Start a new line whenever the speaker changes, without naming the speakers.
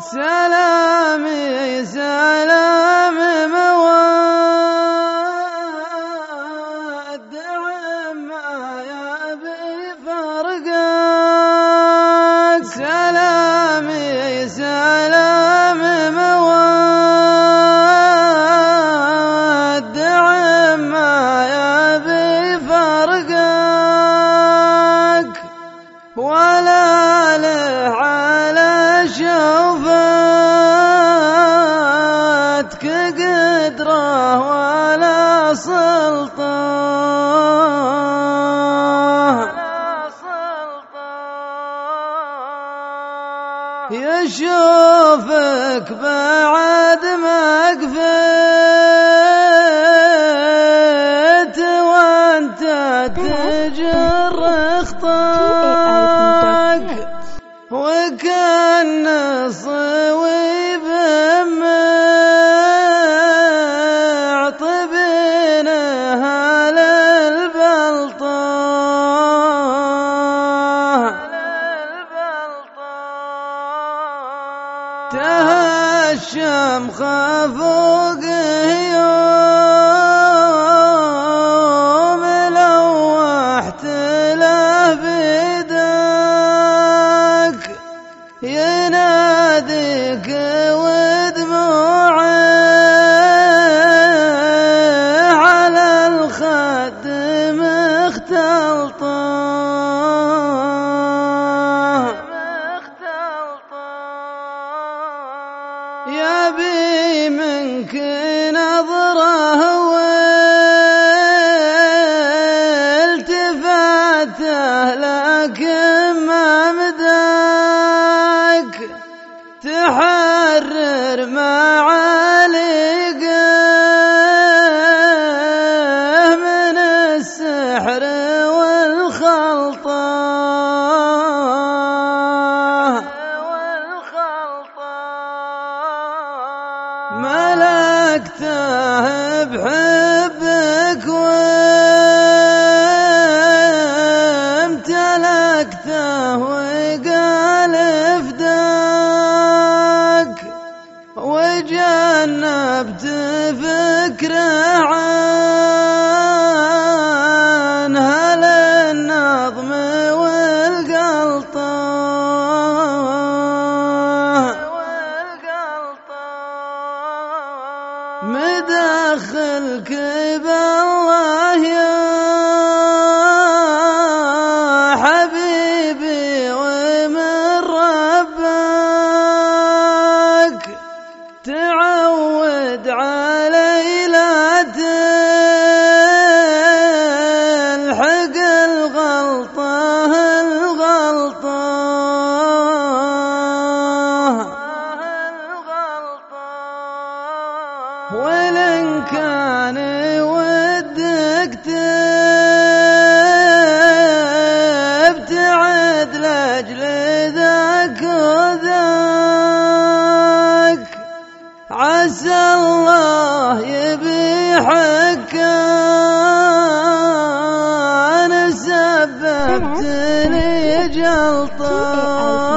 سلامي سلام مودع ما يبي فرقك سلامي سلام مودع ما يبي فرقك ولا له على شوفتك يشوفك بعد ما قفيت وانت تجر خطاك وكأن صويب تهشم خفوق يوم لوحت له بيدك. يناديك ودموعه على الخد مختلطة. يبي منك نظرة والتفاته لكن ما مداك. تحرر معالقه ملكته بحبك وامتلكته وقال فداك وجنبت فكره مدخلك بالله يا حبيبي ومن ربك تعود علي ولن كان ودك تبتعد لأجل ذاك وذاك. عسى الله يبيحك أنا سببتني جلطه